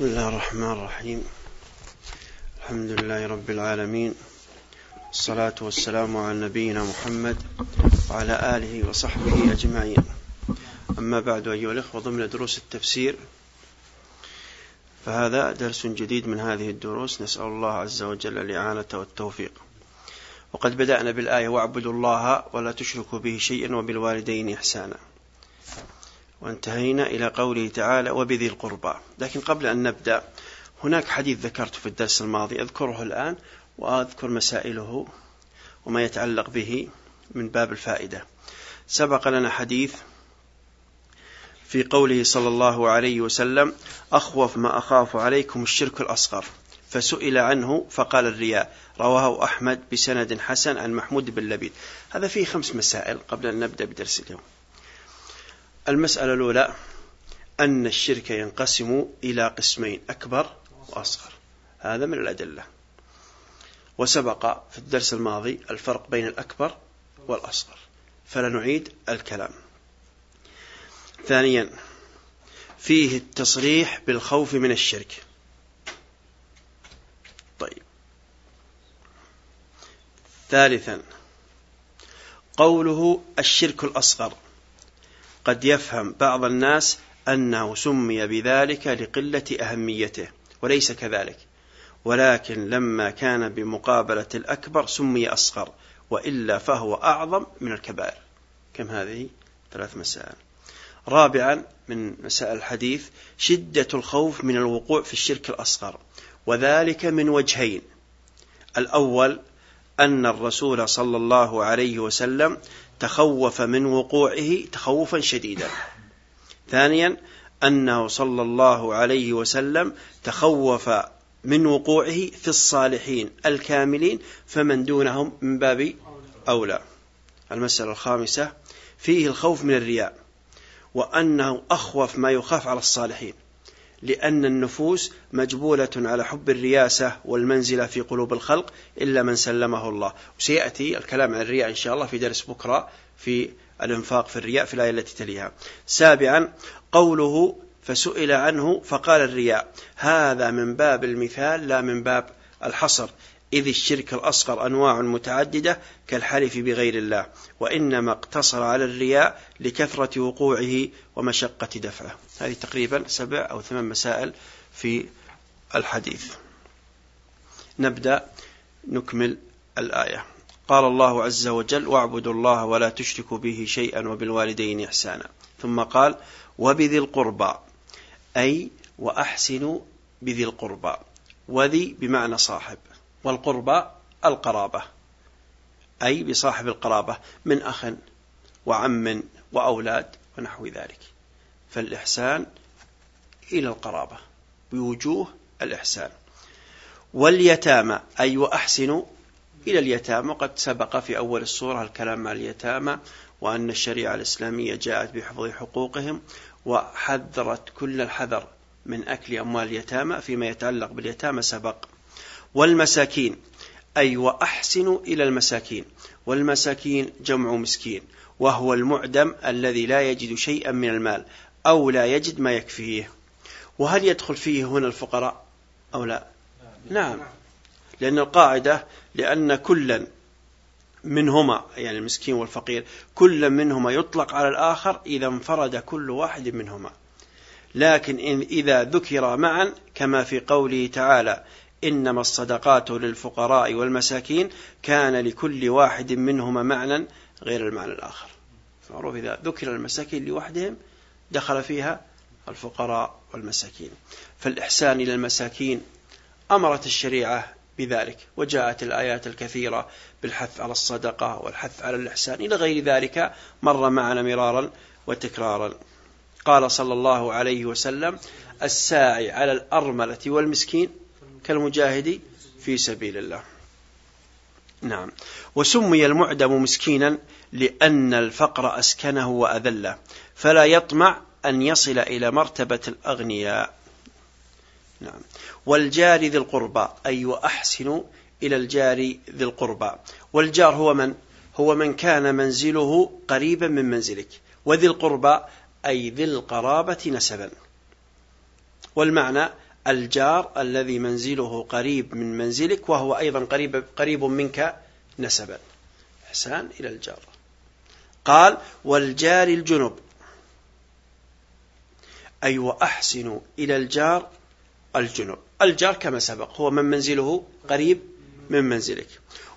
بسم الله الرحمن الرحيم. الحمد لله رب العالمين. الصلاة والسلام على نبينا محمد وعلى آله وصحبه أجمعين. أما بعد أيها الإخوة ضمن دروس التفسير. فهذا درس جديد من هذه الدروس. نسأل الله عز وجل الإعانة والتوفيق. وقد بدأنا بالآية واعبدوا الله ولا تشركوا به شيئا وبالوالدين إحسانا. وانتهينا إلى قوله تعالى وبذي القربى. لكن قبل أن نبدأ هناك حديث ذكرته في الدرس الماضي أذكره الآن وأذكر مسائله وما يتعلق به من باب الفائدة. سبق لنا حديث في قوله صلى الله عليه وسلم أخوف ما أخاف عليكم الشرك الأصغر. فسئل عنه فقال الرياء. رواه أحمد بسند حسن عن محمود بن لبيد. هذا فيه خمس مسائل قبل أن نبدأ بدرس اليوم. المسألة الأولى أن الشرك ينقسم إلى قسمين أكبر وأصغر. هذا من الأدلة. وسبق في الدرس الماضي الفرق بين الأكبر والأصغر. فلا نعيد الكلام. ثانيا فيه التصريح بالخوف من الشرك. طيب. ثالثا قوله الشرك الأصغر. قد يفهم بعض الناس أنه سمي بذلك لقلة أهميته وليس كذلك. ولكن لما كان بمقابلة الأكبر سمي أصغر وإلا فهو أعظم من الكبائر كم هذه؟ ثلاث مسائل. رابعا من مسائل الحديث شدة الخوف من الوقوع في الشرك الأصغر وذلك من وجهين. الأول أن الرسول صلى الله عليه وسلم تخوف من وقوعه تخوفا شديدا. ثانيا أنه صلى الله عليه وسلم تخوف من وقوعه في الصالحين الكاملين فمن دونهم من باب أولى. المسألة الخامسة فيه الخوف من الرياء وأنه أخوف ما يخاف على الصالحين. لأن النفوس مجبولة على حب الرياسة والمنزلة في قلوب الخلق إلا من سلمه الله. وسيأتي الكلام عن الرياء إن شاء الله في درس بكرة في الإنفاق في الرياء في الآية التي تليها. سابعا قوله فسئل عنه فقال الرياء. هذا من باب المثال لا من باب الحصر. إذ الشرك الأصغر أنواع متعددة كالحلف بغير الله وإنما اقتصر على الرياء لكثرة وقوعه ومشقة دفعه. هذه تقريبا سبع أو ثمان مسائل في الحديث. نبدأ نكمل الآية. قال الله عز وجل واعبدوا الله ولا تشركوا به شيئا وبالوالدين إحسانا. ثم قال وبذي القربى. أي وأحسنوا بذي القربى. وذي بمعنى صاحب. والقربى القرابة أي بصاحب القرابة من أخ وعم وأولاد ونحو ذلك. فالإحسان إلى القرابة بوجوه الإحسان. واليتامى أي وأحسنوا إلى اليتامى. وقد سبق في أول الصورة الكلام مع اليتامى وأن الشريعة الإسلامية جاءت بحفظ حقوقهم وحذرت كل الحذر من أكل أموال اليتامى. فيما يتعلق باليتامى سبق والمساكين. أي وأحسنوا إلى المساكين. والمساكين جمع مسكين. وهو المعدم الذي لا يجد شيئا من المال أو لا يجد ما يكفيه. وهل يدخل فيه هنا الفقراء أو لا؟ نعم. لأن القاعدة لأن كلا منهما يعني المسكين والفقير كل منهما يطلق على الآخر إذا انفرد كل واحد منهما. لكن إن إذا ذكر معا كما في قوله تعالى إنما الصدقات للفقراء والمساكين كان لكل واحد منهما معنى غير المعنى الآخر. معروف إذا ذكر المساكين لوحدهم دخل فيها الفقراء والمساكين. فالإحسان إلى المساكين أمرت الشريعة بذلك وجاءت الآيات الكثيرة بالحث على الصدقة والحث على الإحسان. إلى غير ذلك مر معنا مرارا وتكرارا. قال صلى الله عليه وسلم الساعي على الأرملة والمسكين كالمجاهد في سبيل الله. نعم. وسمي المعدم مسكينا لأن الفقر أسكنه وأذله فلا يطمع أن يصل إلى مرتبة الأغنياء. نعم. والجار ذي القربى أي وأحسن إلى الجار ذي القربى. والجار هو من؟ هو من كان منزله قريبا من منزلك. وذي القربى أي ذي القرابة نسبا. والمعنى الجار الذي منزله قريب من منزلك وهو أيضا قريب, قريب منك نسبا. إحسان إلى الجار. قال والجار الجنب. أي وأحسن إلى الجار الجنب. الجار كما سبق هو من منزله قريب من منزلك.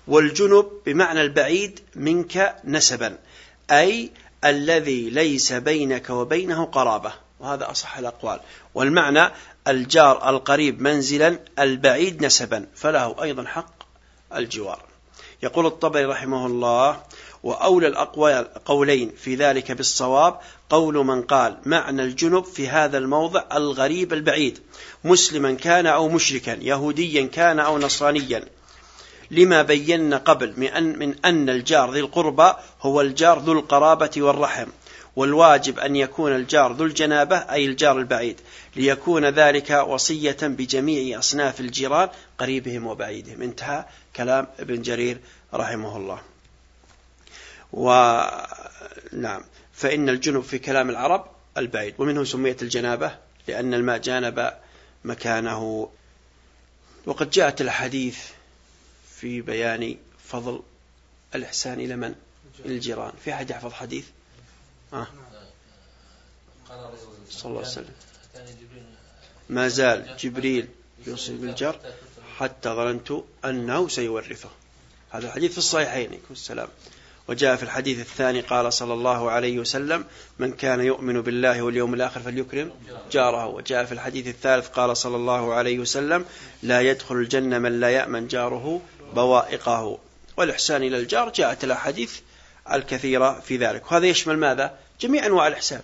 والجنب بمعنى البعيد منك نسبا أي الذي ليس بينك وبينه قرابة. وهذا أصح الأقوال. والمعنى الجار القريب منزلا البعيد نسبا فله أيضا حق الجوار. يقول الطبري رحمه الله وأولى الأقوال قولين في ذلك بالصواب قول من قال معنى الجنب في هذا الموضع الغريب البعيد مسلما كان أو مشركا يهوديا كان أو نصرانيا. لما بينا قبل من أن, الجار ذي القربى هو الجار ذو القرابة والرحم. والواجب أن يكون الجار ذو الجنابة أي الجار البعيد ليكون ذلك وصية بجميع أصناف الجيران قريبهم وبعيدهم. انتهى كلام ابن جرير رحمه الله. ونعم فإن الجنب في كلام العرب البعيد ومنه سميت الجنابة لأن الماء جانب مكانه. وقد جاءت الحديث في بيان فضل الإحسان إلى من؟ الجيران. في أحد يحفظ حديث؟ آه. صلى الله عليه وسلم. ما زال جبريل يوصي بالجر حتى ظننت أنه سيورثه. هذا الحديث في الصحيحين السلام. وجاء في الحديث الثاني قال صلى الله عليه وسلم من كان يؤمن بالله واليوم الآخر فليكرم جاره. وجاء في الحديث الثالث قال صلى الله عليه وسلم لا يدخل الجنة من لا يأمن جاره بوائقه. والإحسان إلى الجار جاءت الأحاديث الكثيرة في ذلك. وهذا يشمل ماذا؟ جميع أنواع الإحسان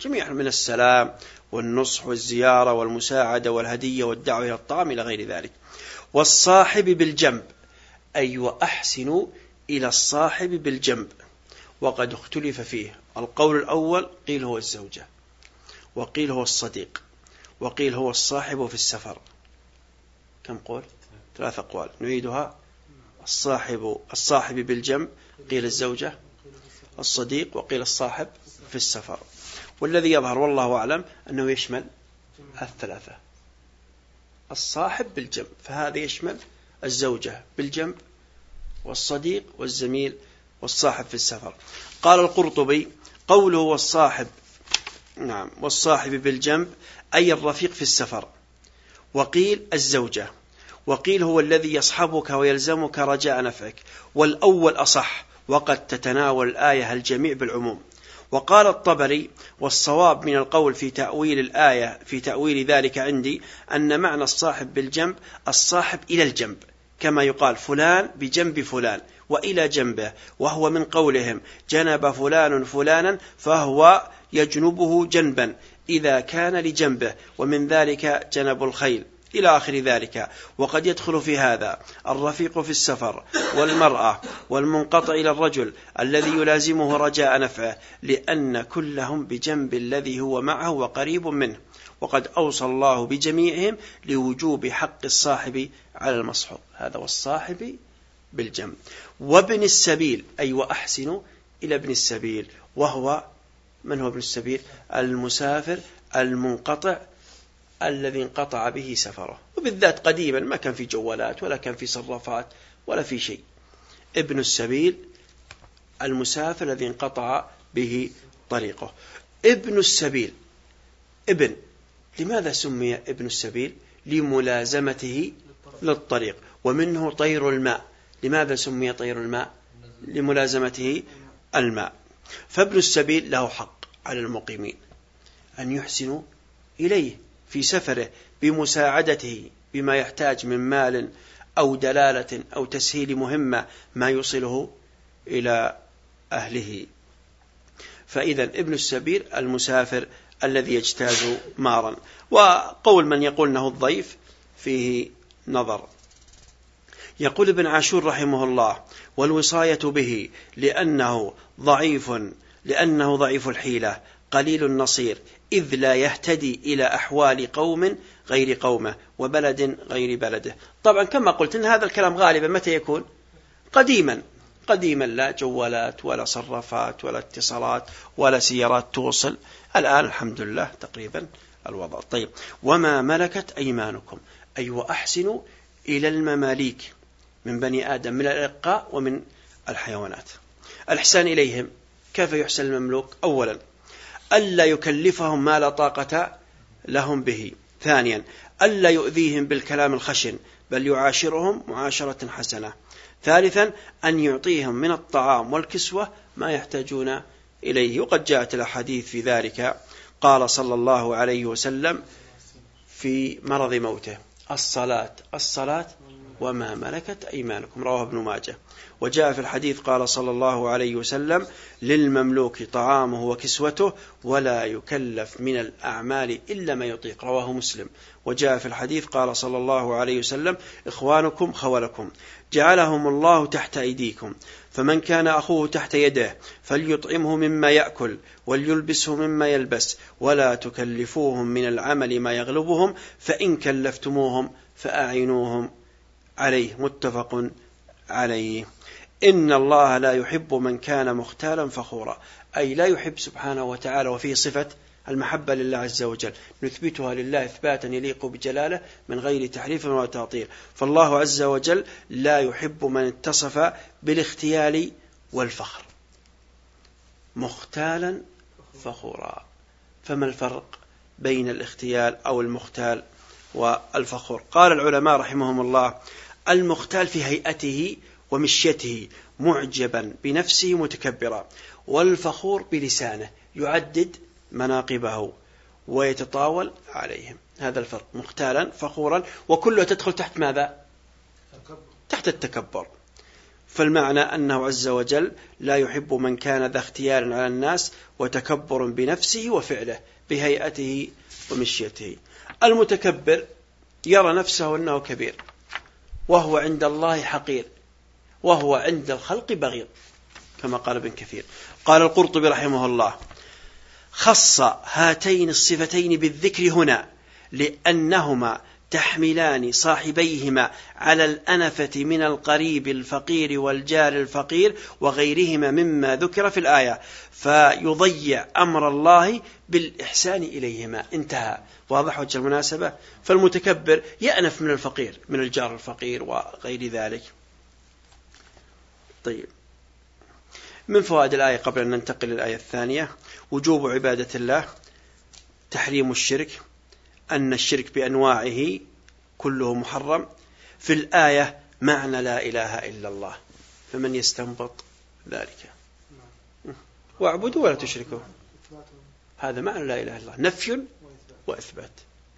جميع من السلام والنصح والزيارة والمساعدة والهدية والدعوة إلى الطعام إلى غير ذلك. والصاحب بالجنب أي وأحسن إلى الصاحب بالجنب. وقد اختلف فيه. القول الأول قيل هو الزوجة. وقيل هو الصديق. وقيل هو الصاحب في السفر. كم قول؟ ثلاث أقوال نعيدها الصاحب الصاحب بالجنب قيل الزوجة. الصديق وقيل الصاحب في السفر. والذي يظهر والله أعلم أنه يشمل الثلاثة. الصاحب بالجنب فهذا يشمل الزوجة بالجنب والصديق والزميل والصاحب في السفر. قال القرطبي قوله والصاحب نعم والصاحب بالجنب أي الرفيق في السفر. وقيل الزوجة. وقيل هو الذي يصحبك ويلزمك رجاء نفعك. والأول أصح وقد تتناول الآية الجميع بالعموم. وقال الطبري والصواب من القول في تأويل الآية في تأويل ذلك عندي أن معنى الصاحب بالجنب الصاحب إلى الجنب كما يقال فلان بجنب فلان وإلى جنبه وهو من قولهم جنب فلان فلانا فهو يجنبه جنبا إذا كان لجنبه ومن ذلك جنب الخيل. إلى آخر ذلك. وقد يدخل في هذا الرفيق في السفر والمرأة والمنقطع إلى الرجل الذي يلازمه رجاء نفعه لأن كلهم بجنب الذي هو معه وقريب منه. وقد أوصى الله بجميعهم لوجوب حق الصاحب على المصحوب. هذا والصاحب بالجنب. وابن السبيل أي وأحسن إلى ابن السبيل وهو من هو ابن السبيل؟ المسافر المنقطع الذي انقطع به سفره. وبالذات قديما ما كان في جوالات ولا كان في صرافات ولا في شيء. ابن السبيل المسافر الذي انقطع به طريقه. ابن السبيل. ابن. لماذا سمي ابن السبيل؟ لملازمته للطريق. ومنه طير الماء. لماذا سمي طير الماء؟ لملازمته الماء. فابن السبيل له حق على المقيمين أن يحسنوا إليه. في سفره بمساعدته بما يحتاج من مال أو دلالة أو تسهيل مهمة ما يوصله إلى أهله. فإذا ابن السبيل المسافر الذي يجتاز مارا. وقول من يقول أنه الضيف فيه نظر. يقول ابن عاشور رحمه الله والوصاية به لأنه ضعيف لأنه ضعيف الحيلة. قليل النصير إذ لا يهتدي إلى أحوال قوم غير قومه وبلد غير بلده. طبعا كما قلت إن هذا الكلام غالبا متى يكون؟ قديما. قديما لا جوالات ولا صرافات ولا اتصالات ولا سيارات توصل. الآن الحمد لله تقريبا الوضع. طيب وما ملكت أيمانكم؟ أي وأحسنوا إلى المماليك من بني آدم من الإرقاء ومن الحيوانات. الإحسان إليهم كيف يحسن المملوك؟ أولا ألا يكلفهم ما لا طاقة لهم به. ثانيا ألا يؤذيهم بالكلام الخشن بل يعاشرهم معاشرة حسنة. ثالثا أن يعطيهم من الطعام والكسوة ما يحتاجون إليه. وقد جاءت الأحاديث في ذلك. قال صلى الله عليه وسلم في مرض موته الصلاة. الصلاة وما ملكت أيمانكم. رواه ابن ماجه. وجاء في الحديث قال صلى الله عليه وسلم للمملوك طعامه وكسوته ولا يكلف من الأعمال إلا ما يطيق. رواه مسلم. وجاء في الحديث قال صلى الله عليه وسلم إخوانكم خولكم. جعلهم الله تحت أيديكم. فمن كان أخوه تحت يده فليطعمه مما يأكل وليلبسه مما يلبس ولا تكلفوهم من العمل ما يغلبهم فإن كلفتموهم فأعينوهم. عليه متفق عليه. إن الله لا يحب من كان مختالا فخورا. أي لا يحب سبحانه وتعالى وفيه صفة المحبة لله عز وجل. نثبتها لله إثباتا يليق بجلاله من غير تحريف ولا تعطيل فالله عز وجل لا يحب من اتصف بالاختيال والفخر. مختالا فخورا. فما الفرق بين الاختيال أو المختال والفخور؟ قال العلماء رحمهم الله المختال في هيئته ومشيته معجبا بنفسه متكبرا والفخور بلسانه يعدد مناقبه ويتطاول عليهم. هذا الفرق مختالا فخورا وكله تدخل تحت ماذا؟ تحت التكبر. فالمعنى أنه عز وجل لا يحب من كان ذا اختيار على الناس وتكبر بنفسه وفعله بهيئته ومشيته. المتكبر يرى نفسه أنه كبير. وهو عند الله حقير وهو عند الخلق بغيض كما قال ابن كثير. قال القرطبي رحمه الله خص هاتين الصفتين بالذكر هنا لأنهما تحملان صاحبيهما على الأنفة من القريب الفقير والجار الفقير وغيرهما مما ذكر في الآية. فيضيع أمر الله بالإحسان إليهما. انتهى. واضح وجه المناسبة؟ فالمتكبر يأنف من الفقير من الجار الفقير وغير ذلك. طيب. من فوائد الآية قبل أن ننتقل للآية الثانية؟ وجوب عبادة الله تحريم الشرك أن الشرك بأنواعه كله محرم. في الآية معنى لا إله إلا الله. فمن يستنبط ذلك. واعبدوا ولا تشركوا. هذا معنى لا إله إلا الله. نفي وإثبات.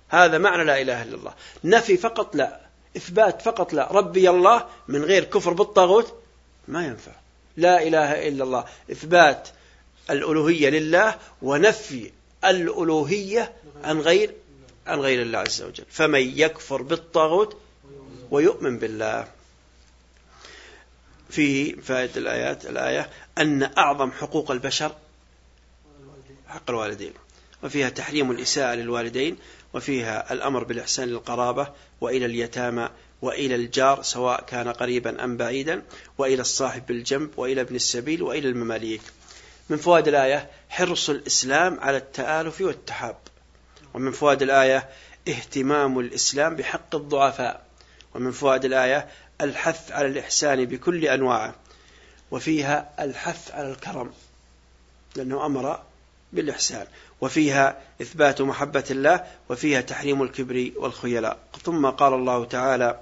هذا معنى لا إله إلا الله. نفي فقط لا. إثبات فقط لا. ربي الله من غير كفر بالطاغوت ما ينفع. لا إله إلا الله. إثبات الألوهية لله ونفي الألوهية عن غير عن غير الله عز وجل. فمن يكفر بالطاغوت ويؤمن بالله. فيه فائدة الآيات الآية أن أعظم حقوق البشر حق الوالدين. وفيها تحريم الإساءة للوالدين وفيها الأمر بالإحسان للقرابة وإلى اليتامى وإلى الجار سواء كان قريبا أم بعيدا وإلى الصاحب بالجنب وإلى ابن السبيل وإلى المماليك. من فوائد الآية حرص الإسلام على التآلف والتحاب. ومن فوائد الآية اهتمام الإسلام بحق الضعفاء. ومن فوائد الآية الحث على الإحسان بكل أنواعه. وفيها الحث على الكرم لأنه أمر بالإحسان. وفيها إثبات محبة الله وفيها تحريم الكبر والخيلاء. ثم قال الله تعالى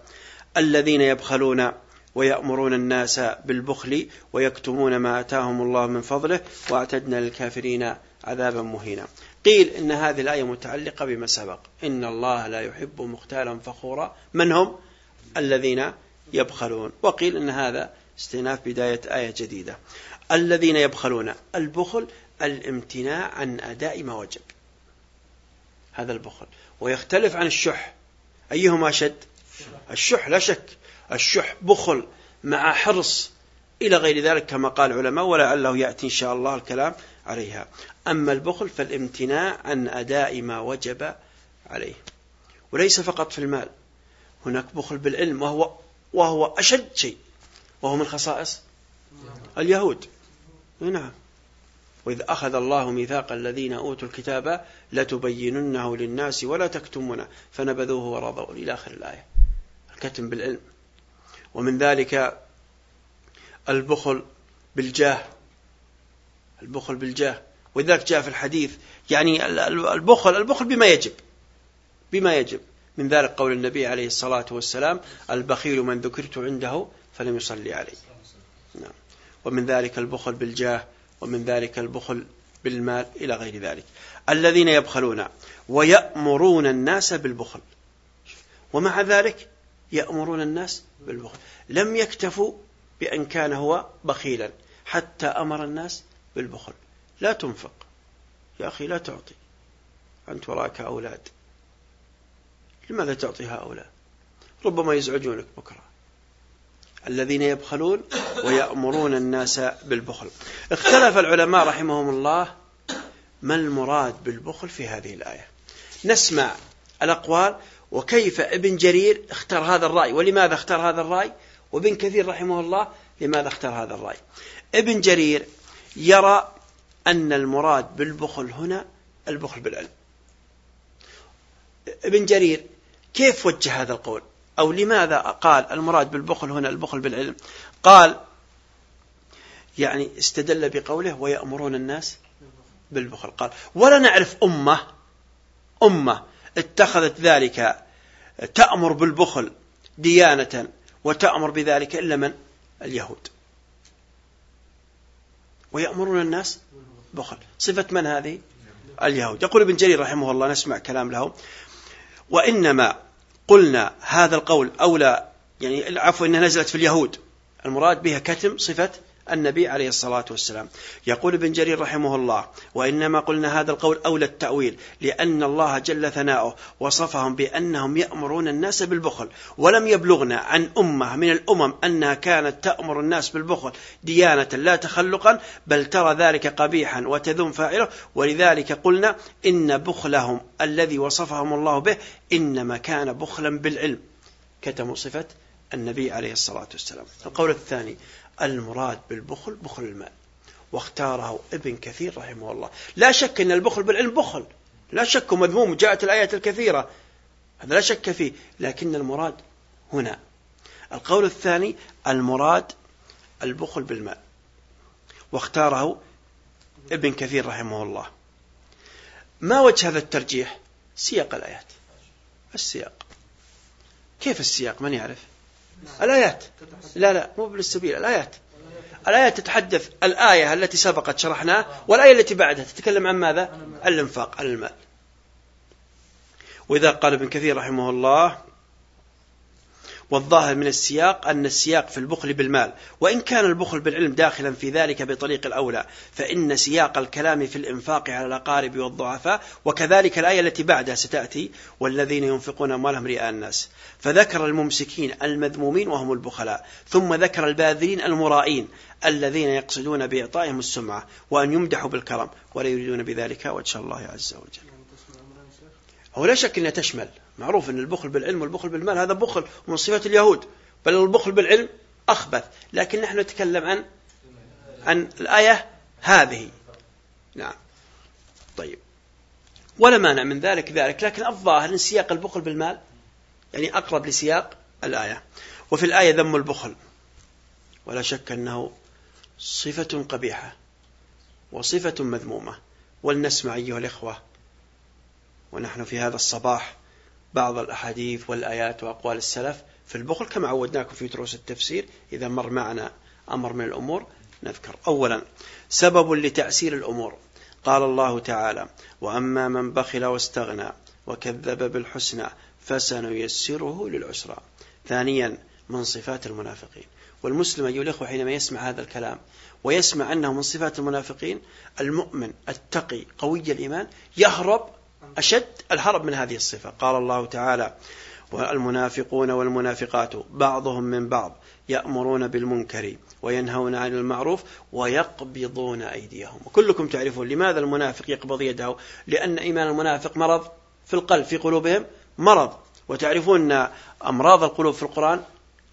الذين يبخلون ويأمرون الناس بالبخل ويكتمون ما أتاهم الله من فضله وأعتدنا للكافرين عذابا مهينا. قيل إن هذه الآية متعلقة بما سبق. إن الله لا يحب مختالا فخورا. من هم؟ الذين يبخلون. وقيل إن هذا استئناف بداية آية جديدة. الذين يبخلون. البخل الامتناع عن أداء ما وجب. هذا البخل. ويختلف عن الشح. أيهما أشد؟ الشح لا شك. الشح بخل مع حرص إلى غير ذلك كما قال العلماء ولعله يأتي إن شاء الله الكلام عليها. أما البخل فالامتناع عن أداء ما وجب عليه. وليس فقط في المال. هناك بخل بالعلم وهو وهو أشد شيء. وهو من خصائص اليهود. نعم. وإذ أخذ الله ميثاق الذين أوتوا الكتاب لتبيننه للناس ولا تكتمونه. فنبذوه وراء إلى آخر الآية. الكتم بالعلم. ومن ذلك البخل بالجاه. البخل بالجاه. ولذلك جاء في الحديث يعني البخل البخل بما يجب بما يجب. من ذلك قول النبي عليه الصلاة والسلام البخيل من ذكرت عنده فلم يصلي علي نعم. ومن ذلك البخل بالجاه ومن ذلك البخل بالمال إلى غير ذلك. الذين يبخلون ويأمرون الناس بالبخل. ومع ذلك يأمرون الناس بالبخل. لم يكتفوا بأن كان هو بخيلا حتى أمر الناس بالبخل. لا تنفق. يا أخي لا تعطي. أنت وراك أولاد. لماذا تعطي هؤلاء؟ ربما يزعجونك بكرة. الذين يبخلون ويأمرون الناس بالبخل. اختلف العلماء رحمهم الله ما المراد بالبخل في هذه الآية. نسمع الأقوال وكيف ابن جرير اختار هذا الرأي ولماذا اختار هذا الرأي؟ وابن كثير رحمه الله لماذا اختار هذا الرأي؟ ابن جرير يرى أن المراد بالبخل هنا البخل بالعلم. ابن جرير كيف وجه هذا القول؟ أو لماذا قال المراد بالبخل هنا البخل بالعلم؟ قال يعني استدل بقوله ويأمرون الناس بالبخل. قال ولا نعرف أمة أمة اتخذت ذلك تأمر بالبخل ديانة وتأمر بذلك إلا من؟ اليهود. ويأمرون الناس بخل. صفة من هذه؟ اليهود. يقول ابن جرير رحمه الله نسمع كلام له. وإنما قلنا هذا القول أولى يعني عفوا إنها نزلت في اليهود. المراد بها كتم صفة النبي عليه الصلاة والسلام. يقول ابن جرير رحمه الله وإنما قلنا هذا القول أولى التأويل لأن الله جل ثناؤه وصفهم بأنهم يأمرون الناس بالبخل ولم يبلغنا عن أمة من الأمم أنها كانت تأمر الناس بالبخل ديانة لا تخلقا بل ترى ذلك قبيحا وتذم فاعله. ولذلك قلنا إن بخلهم الذي وصفهم الله به إنما كان بخلا بالعلم. كتموا صفة النبي عليه الصلاة والسلام. القول الثاني المراد بالبخل بخل المال واختاره ابن كثير رحمه الله. لا شك أن البخل بالعلم بخل. لا شك مذموم جاءت الآيات الكثيرة. هذا لا شك فيه لكن المراد هنا. القول الثاني المراد البخل بالمال واختاره ابن كثير رحمه الله. ما وجه هذا الترجيح؟ سياق الآيات. السياق. كيف السياق؟ من يعرف؟ الآيات. لا لا مو بالسبيل الآيات. الآيات تتحدث الآية التي سبقت شرحناها والآية التي بعدها. تتكلم عن ماذا؟ الإنفاق على المال. وإذا قال ابن كثير رحمه الله والظاهر من السياق أن السياق في البخل بالمال وإن كان البخل بالعلم داخلا في ذلك بطريق الأولى فإن سياق الكلام في الإنفاق على الأقارب والضعفاء وكذلك الآية التي بعدها ستأتي والذين ينفقون أموالهم رئاء الناس. فذكر الممسكين المذمومين وهم البخلاء ثم ذكر الباذلين المرائين الذين يقصدون بإعطائهم السمعة وأن يمدحوا بالكرم ولا يريدون بذلك وجه الله عز وجل. هو لا شك أنها تشمل. معروف أن البخل بالعلم والبخل بالمال هذا بخل ومن صفات اليهود. بل البخل بالعلم أخبث. لكن نحن نتكلم عن عن الآية هذه. نعم. طيب. ولا مانع من ذلك ذلك. لكن الظاهر أن سياق البخل بالمال يعني أقرب لسياق الآية. وفي الآية ذم البخل. ولا شك أنه صفة قبيحة وصفة مذمومة. ولنسمع أيها الإخوة ونحن في هذا الصباح بعض الأحاديث والآيات وأقوال السلف في البخل كما عودناكم في دروس التفسير. إذا مر معنا أمر من الأمور نذكر. أولا سبب لتأسير الأمور. قال الله تعالى وأما من بخل واستغنى وكذب بالحسنى فسنيسره للعسرى. ثانيا من صفات المنافقين. والمسلم أيها الأخوة حينما يسمع هذا الكلام ويسمع أنه من صفات المنافقين المؤمن التقي قوي الإيمان يهرب أشد الهرب من هذه الصفة. قال الله تعالى والمنافقون والمنافقات بعضهم من بعض يأمرون بالمنكر وينهون عن المعروف ويقبضون أيديهم. وكلكم تعرفون لماذا المنافق يقبض يده؟ لأن إيمان المنافق مرض في القلب في قلوبهم مرض. وتعرفون أن أمراض القلوب في القرآن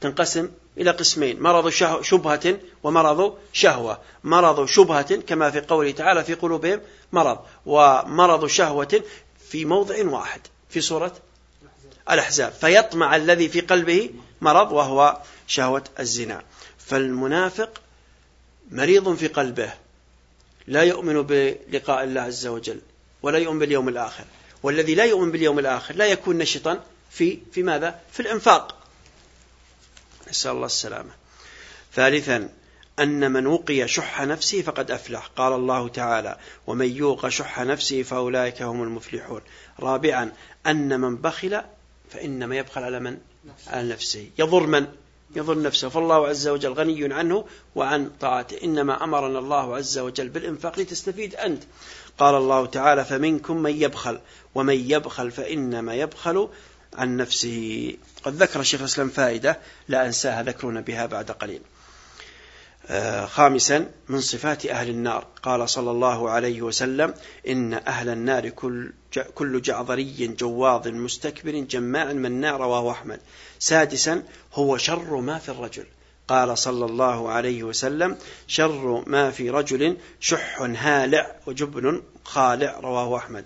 تنقسم إلى قسمين. مرض شبهة ومرض شهوة. مرض شبهة كما في قوله تعالى في قلوبهم مرض ومرض شهوة في موضع واحد في سورة الأحزاب. فيطمع الذي في قلبه مرض وهو شهوة الزنا. فالمنافق مريض في قلبه لا يؤمن بلقاء الله عز وجل ولا يؤمن باليوم الآخر. والذي لا يؤمن باليوم الآخر لا يكون نشطا في في ماذا؟ في الإنفاق. نسأل الله السلامة. ثالثا أن من وقي شح نفسه فقد أفلح. قال الله تعالى ومن يوق شح نفسه فأولئك هم المفلحون. رابعا أن من بخل فإنما يبخل على من؟ على نفسه. يضر من؟ يضر نفسه. فالله عز وجل غني عنه وعن طاعته. إنما أمرنا الله عز وجل بالإنفاق لتستفيد أنت. قال الله تعالى فمنكم من يبخل ومن يبخل فإنما يبخل عن نفسه. قد ذكر الشيخ الإسلام فائدة لا أنساها ذكرنا بها بعد قليل. آه، خامسا من صفات أهل النار. قال صلى الله عليه وسلم إن أهل النار كل كل جعظري جواظ مستكبر جماع مناع رواه أحمد. سادسا هو شر ما في الرجل. قال صلى الله عليه وسلم شر ما في رجل شح هالع وجبن خالع رواه أحمد.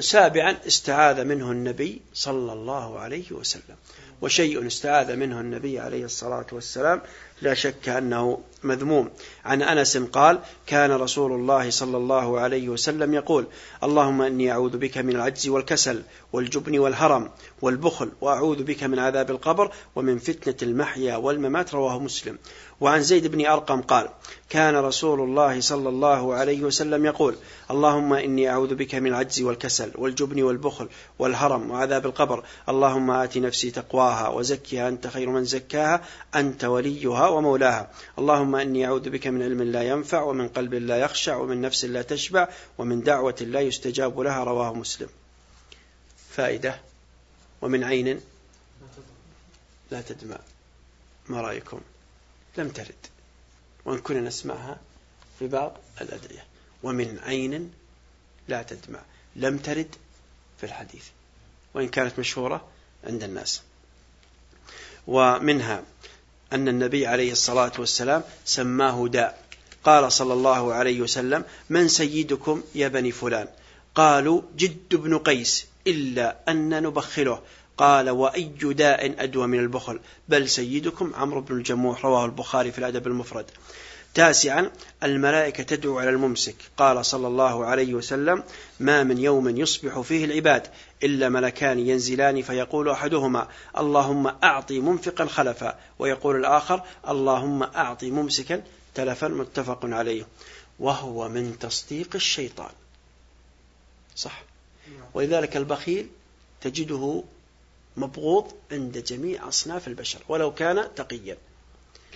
سابعا استعاذ منه النبي صلى الله عليه وسلم وشيء استعاذ منه النبي عليه الصلاة والسلام لا شك أنه مذموم. عن أنس قال كان رسول الله صلى الله عليه وسلم يقول اللهم أني أعوذ بك من العجز والكسل والجبن والهرم والبخل وأعوذ بك من عذاب القبر ومن فتنة المحيا والممات رواه مسلم. وعن زيد بن أرقم قال كان رسول الله صلى الله عليه وسلم يقول اللهم إني أعوذ بك من العجز والكسل والجبن والبخل والهرم وعذاب القبر. اللهم آت نفسي تقواها وزكها أنت خير من زكاها أنت وليها ومولاها اللهم إني أعوذ بك من علم لا ينفع ومن قلب لا يخشع ومن نفس لا تشبع ومن دعوة لا يستجاب لها. رواه مسلم. فائدة. ومن عين لا تدمع. ما رأيكم؟ لم ترد. وإن كنا نسمعها في بعض الأدعية. ومن عين لا تدمع. لم ترد في الحديث. وإن كانت مشهورة عند الناس. ومنها أن النبي عليه الصلاة والسلام سماه داء قال صلى الله عليه وسلم من سيدكم يا بني فلان؟ قالوا جد بن قيس إلا أن نبخله. قال وأي داء أدوى من البخل؟ بل سيدكم عمرو بن الجموح رواه البخاري في الأدب المفرد. تاسعا الملائكة تدعو على الممسك. قال صلى الله عليه وسلم ما من يوم يصبح فيه العباد إلا ملكان ينزلان فيقول أحدهما اللهم أعطي منفقا خلفا ويقول الآخر اللهم أعطي ممسكا تلفا متفق عليه. وهو من تصديق الشيطان. صح؟ ولذلك البخيل تجده مبغوض عند جميع أصناف البشر ولو كان تقيا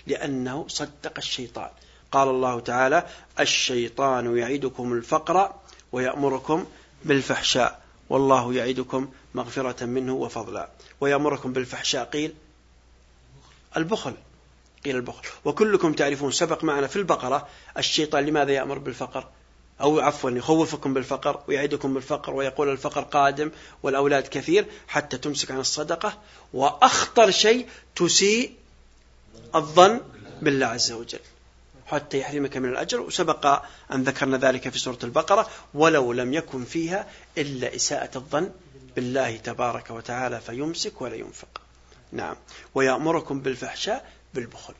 لأنه صدق الشيطان. قال الله تعالى الشيطان يعدكم الفقر ويأمركم بالفحشاء والله يعدكم مغفرة منه وفضلا ويأمركم بالفحشاء قيل البخل قيل البخل وكلكم تعرفون سبق معنا في البقرة الشيطان لماذا يأمر بالفقر أو عفوا يخوفكم بالفقر ويعدكم بالفقر ويقول الفقر قادم والأولاد كثير حتى تمسك عن الصدقة وأخطر شيء تسيء الظن بالله عز وجل حتى يحرمك من الأجر وسبق أن ذكرنا ذلك في سورة البقرة ولو لم يكن فيها إلا إساءة الظن بالله تبارك وتعالى فيمسك ولا ينفق. نعم. ويأمركم بالفحشاء بالبخل.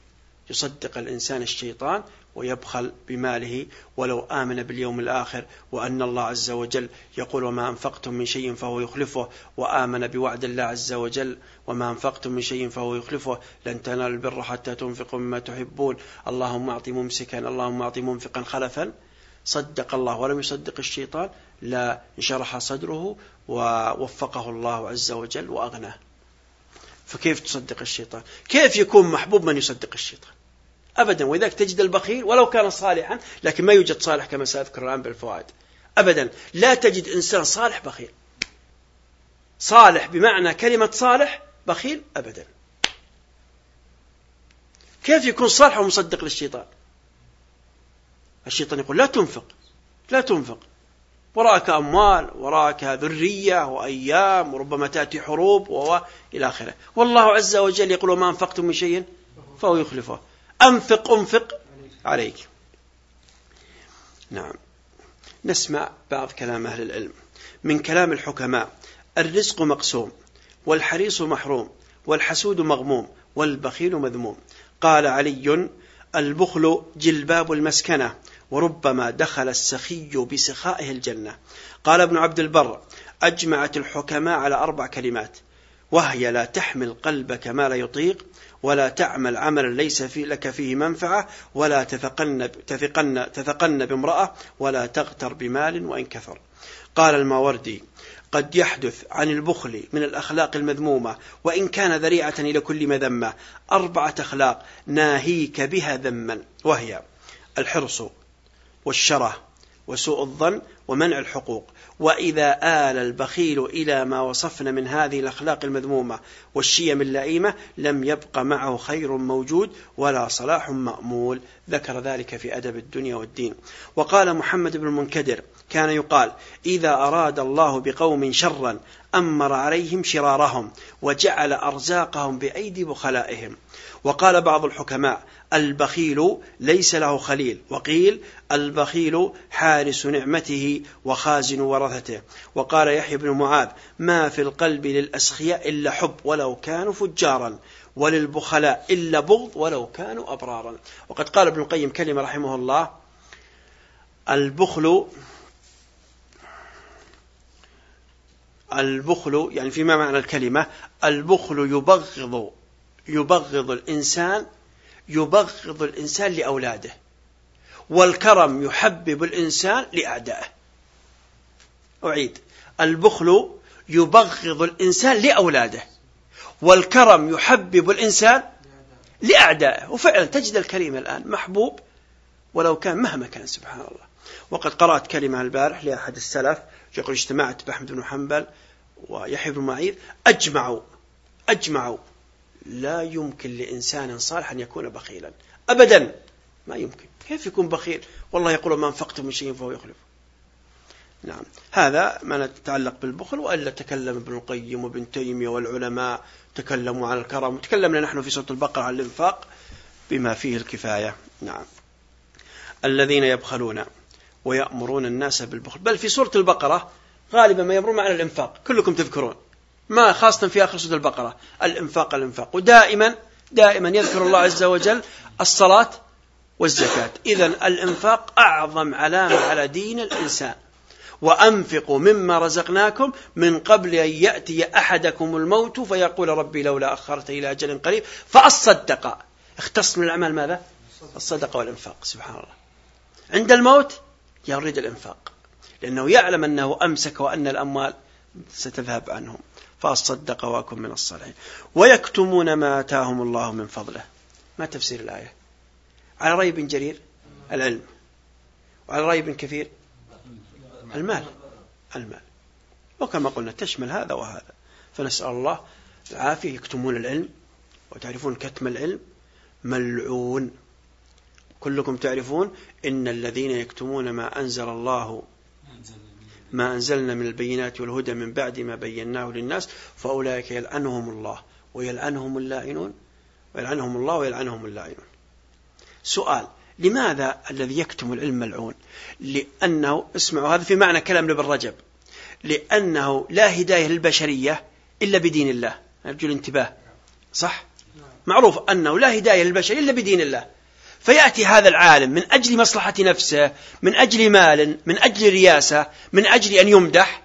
يصدق الإنسان الشيطان ويبخل بماله ولو آمن باليوم الآخر وأن الله عز وجل يقول وما أنفقتم من شيء فهو يخلفه وآمن بوعد الله عز وجل وما أنفقتم من شيء فهو يخلفه لن تنالوا البر حتى تنفقوا مما تحبون اللهم أعط ممسكا اللهم أعط منفقا خلفا صدق الله ولم يصدق الشيطان لا انشرح صدره ووفقه الله عز وجل وأغناه فكيف تصدق الشيطان؟ كيف يكون محبوب من يصدق الشيطان؟ أبدا. ولذلك تجد البخيل ولو كان صالحا لكن ما يوجد صالح كما سأذكر الآن بالفوائد. أبدا. لا تجد إنسان صالح بخيل. صالح بمعنى كلمة صالح بخيل أبدا. كيف يكون صالح ومصدق للشيطان؟ الشيطان يقول لا تنفق. لا تنفق. وراك أموال وراك ذرية وأيام وربما تأتي حروب وإلى آخره. والله عز وجل يقول وما أنفقتم من شيء فهو يخلفه. أنفق أنفق عليك. نعم. نسمع بعض كلام أهل العلم. من كلام الحكماء الرزق مقسوم والحريص محروم والحسود مغموم والبخيل مذموم. قال علي البخل جلباب المسكنة وربما دخل السخي بسخائه الجنة. قال ابن عبد البر أجمعت الحكماء على أربع كلمات وهي لا تحمل قلبك ما لا يطيق ولا تعمل عملا ليس في لك فيه منفعة ولا تثقن, تثقن, تثقن بامرأة ولا تغتر بمال وإن كثر قال الماوردي قد يحدث عن البخل من الأخلاق المذمومة وإن كان ذريعة إلى كل مذمة أربعة أخلاق ناهيك بها ذما وهي الحرص والشره وسوء الظن ومنع الحقوق. وإذا آل البخيل إلى ما وصفنا من هذه الأخلاق المذمومة والشيم اللئيمة لم يبق معه خير موجود ولا صلاح مأمول. ذكر ذلك في أدب الدنيا والدين. وقال محمد بن المنكدر كان يقال إذا أراد الله بقوم شرا أمر عليهم شرارهم وجعل أرزاقهم بأيدي بخلائهم. وقال بعض الحكماء البخيل ليس له خليل. وقيل البخيل حارس نعمته وخازن ورثته. وقال يحيى بن معاذ ما في القلب للأسخياء إلا حب ولو كانوا فجارا وللبخلاء إلا بغض ولو كانوا أبرارا. وقد قال ابن القيم كلمة رحمه الله البخل البخل يعني فيما معنى الكلمة البخل يبغض يبغض الإنسان يبغض الإنسان لأولاده والكرم يحبب الإنسان لأعدائه. أعيد. البخل يبغض الإنسان لأولاده والكرم يحبب الإنسان لأعدائه. وفعلا تجد الكلمة الآن محبوب ولو كان مهما كان سبحان الله. وقد قرأت كلمة البارح لأحد السلف يقول اجتمعت بأحمد بن حنبل ويحيى بن معيذ أجمعوا أجمعوا. لا يمكن لإنسان صالح أن يكون بخيلا. أبدا ما يمكن. كيف يكون بخيل؟ والله يقول ما انفقت من شيء فهو يخلف نعم. هذا ما نتعلق بالبخل وإلا تكلم ابن القيم وابن تيمية والعلماء تكلموا عن الكرم. وتكلمنا نحن في سورة البقرة عن الإنفاق بما فيه الكفاية. نعم. الذين يبخلون ويأمرون الناس بالبخل. بل في سورة البقرة غالبا ما يمرون معنا الإنفاق. كلكم تذكرون. ما خاصة في آخر سورة البقرة. الإنفاق الإنفاق. ودائما دائما يذكر الله عز وجل الصلاة والزكاة. إذا الإنفاق أعظم علامة على دين الإنسان. وأنفقوا مما رزقناكم من قبل أن يأتي أحدكم الموت فيقول ربي لولا أخرت إلى أجل قريب. فأصدق. اختص من الأعمال ماذا؟ الصدقة والإنفاق. سبحان الله. عند الموت يريد الإنفاق. لأنه يعلم أنه أمسك وأن الأموال ستذهب عنهم. فأصدق وأكن من الصالحين. ويكتمون ما آتاهم الله من فضله. ما تفسير الآية؟ على رأي بن جرير؟ العلم. وعلى رأي بن كثير؟ المال. المال. وكما قلنا تشمل هذا وهذا. فنسأل الله العافية. يكتمون العلم وتعرفون كتم العلم. ملعون. كلكم تعرفون إن الذين يكتمون ما أنزل الله ما أنزلنا من البينات والهدى من بعد ما بيناه للناس فأولئك يلعنهم الله ويلعنهم اللاعنون ويلعنهم الله ويلعنهم اللاعنون سؤال لماذا الذي يكتم العلم ملعون؟ لأنه اسمعوا هذا في معنى كلام ابن رجب. لأنه لا هداية للبشرية إلا بدين الله. أرجو الانتباه. صح؟ معروف أنه لا هداية للبشرية إلا بدين الله. فيأتي هذا العالم من أجل مصلحة نفسه من أجل مال من أجل رياسة من أجل أن يمدح.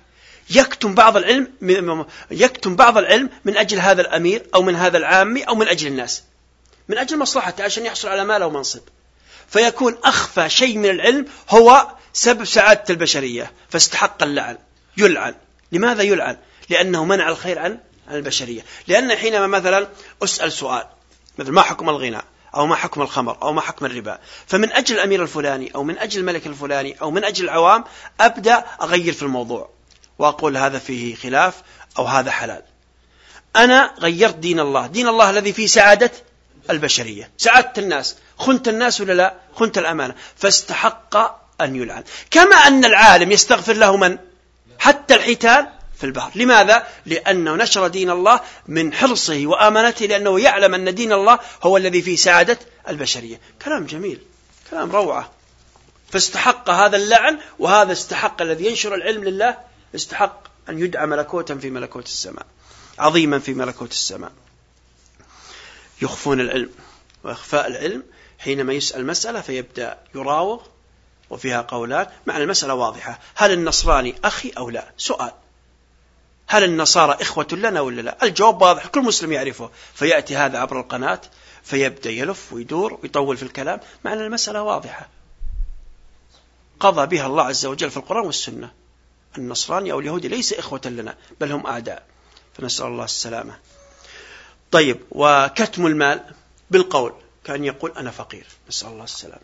يكتم بعض العلم يكتم بعض العلم من أجل هذا الأمير أو من هذا العامي أو من أجل الناس. من أجل مصلحته عشان يحصل على مال أو منصب فيكون أخفى شيء من العلم هو سبب سعادة البشرية فاستحق اللعن يلعن. لماذا يلعن؟ لأنه منع الخير عن البشرية. لأن حينما مثلا أسأل سؤال مثل ما حكم الغناء؟ أو ما حكم الخمر؟ أو ما حكم الربا؟ فمن أجل الأمير الفلاني أو من أجل الملك الفلاني أو من أجل العوام أبدأ أغير في الموضوع وأقول هذا فيه خلاف أو هذا حلال. أنا غيرت دين الله. دين الله الذي فيه سعادة البشرية سعادة الناس. خنت الناس ولا لا؟ خنت الأمانة. فاستحق أن يلعن. كما أن العالم يستغفر له من؟ حتى الحيتان في البحر. لماذا؟ لأنه نشر دين الله من حرصه وآمنته لأنه يعلم أن دين الله هو الذي فيه سعادة البشرية. كلام جميل. كلام روعة. فاستحق هذا اللعن وهذا استحق الذي ينشر العلم لله. استحق أن يدعى ملكوتا في ملكوت السماء. عظيما في ملكوت السماء. يخفون العلم. وإخفاء العلم حينما يسأل مسألة فيبدأ يراوغ وفيها قولان معنى المسألة واضحة. هل النصراني أخي أو لا؟ سؤال. هل النصارى إخوة لنا ولا لا؟ الجواب واضح كل مسلم يعرفه. فيأتي هذا عبر القناة فيبدأ يلف ويدور ويطول في الكلام معنى المسألة واضحة. قضى بها الله عز وجل في القرآن والسنة. النصراني أو اليهودي ليس إخوة لنا بل هم أعداء. فنسأل الله السلامة. طيب وكتم المال. بالقول كان يقول أنا فقير نسأل الله السلامة.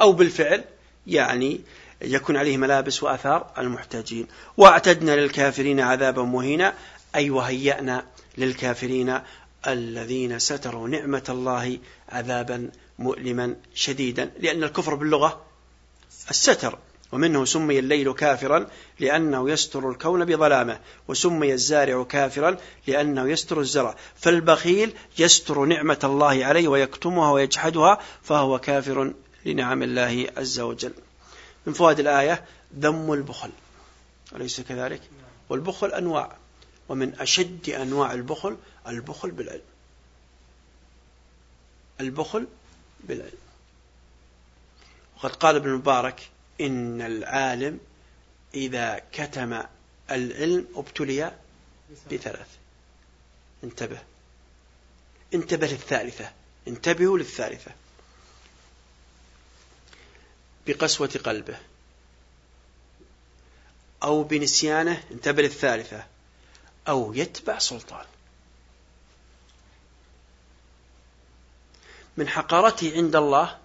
أو بالفعل يعني يكون عليه ملابس وأثار المحتاجين. واعتدنا للكافرين عذابا مهينا أي وهيأنا للكافرين الذين ستروا نعمة الله عذابا مؤلما شديدا. لأن الكفر باللغة الستر. ومنه سمي الليل كافرا لأنه يستر الكون بظلامه وسمي الزارع كافرا لأنه يستر الزرع. فالبخيل يستر نعمة الله عليه ويكتمها ويجحدها فهو كافر لنعم الله عز وجل. من فوائد الآية ذم البخل. أليس كذلك؟ والبخل أنواع. ومن أشد أنواع البخل البخل بالعلم. البخل بالعلم. وقد قال ابن مبارك إن العالم إذا كتم العلم ابتلي بثلاث. انتبه. انتبه للثالثة. انتبهوا للثالثة. بقسوة قلبه. أو بنسيانه انتبه للثالثة. أو يتبع سلطان. من حقارته عند الله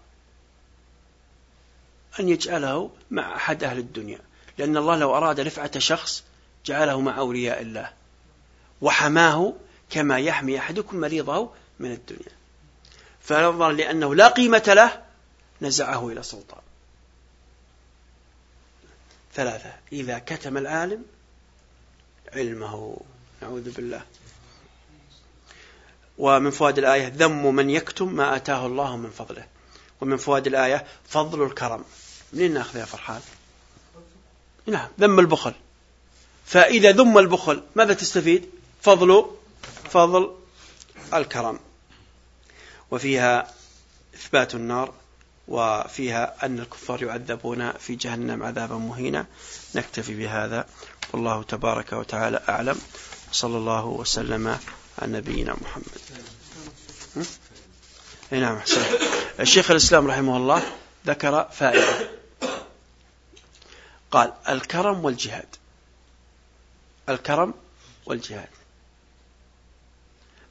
أن يجعله مع أحد أهل الدنيا لأن الله لو أراد رفعة شخص جعله مع أولياء الله وحماه كما يحمي أحدكم مريضه من الدنيا. فنظرا لأنه لا قيمة له نزعه إلى سلطان. ثلاثة إذا كتم العالم علمه. نعوذ بالله. ومن فوائد الآية ذم من يكتم ما آتاه الله من فضله. ومن فوائد الآية فضل الكرم. منين ناخذ يا فرحان؟ نعم ذم البخل. فإذا ذم البخل ماذا تستفيد؟ فضل فضل الكرم. وفيها إثبات النار وفيها أن الكفار يعذبون في جهنم عذابا مهينا. نكتفي بهذا. والله تبارك وتعالى أعلم. صلى الله وسلم على نبينا محمد. نعم حسن الشيخ الإسلام رحمه الله ذكر فائدة. قال الكرم والجهاد. الكرم والجهاد.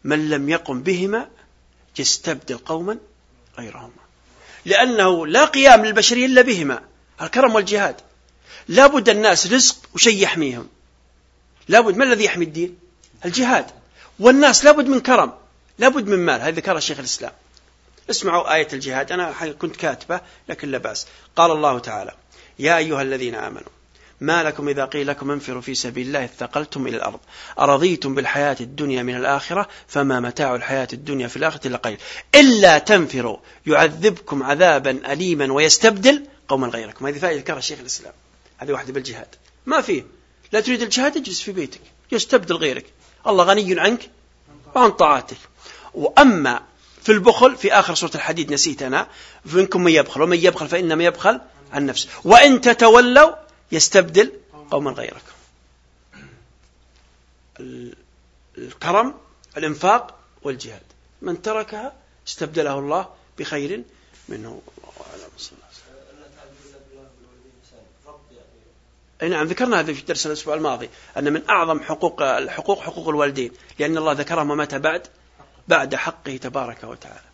من لم يقم بهما يستبدل قوما غيرهما. لأنه لا قيام للبشرية إلا بهما. الكرم والجهاد. لابد الناس رزق وشيء يحميهم. لابد ما الذي يحمي الدين؟ الجهاد. والناس لابد من كرم لابد من مال. هذا ذكر الشيخ الإسلام. اسمعوا آية الجهاد. أنا كنت كاتبة لكن لا بأس. قال الله تعالى يا أيها الذين آمنوا ما لكم إذا قيل لكم انفروا في سبيل الله اثقلتم إلى الأرض أرضيتم بالحياة الدنيا من الآخرة فما متاع الحياة الدنيا في الآخرة إلا قليل. إلا تنفروا يعذبكم عذابا أليما ويستبدل قوما غيركم. هذه فائدة ذكرها الشيخ الإسلام. هذه واحدة بالجهاد. ما فيه؟ لا تريد الجهاد اجلس في بيتك. يستبدل غيرك. الله غني عنك وعن طاعتك وأما في البخل في آخر سورة الحديد نسيت أنا منكم من يبخل ومن يبخل فإنما يبخل عن نفسه وإن تتولوا يستبدل قوما غيركم. الكرم الإنفاق والجهاد. من تركها استبدله الله بخير منه. الله صلى أي نعم ذكرنا هذا في درس الأسبوع الماضي أن من أعظم حقوق الحقوق حقوق الوالدين لأن الله ذكرها متى بعد بعد حقه تبارك وتعالى.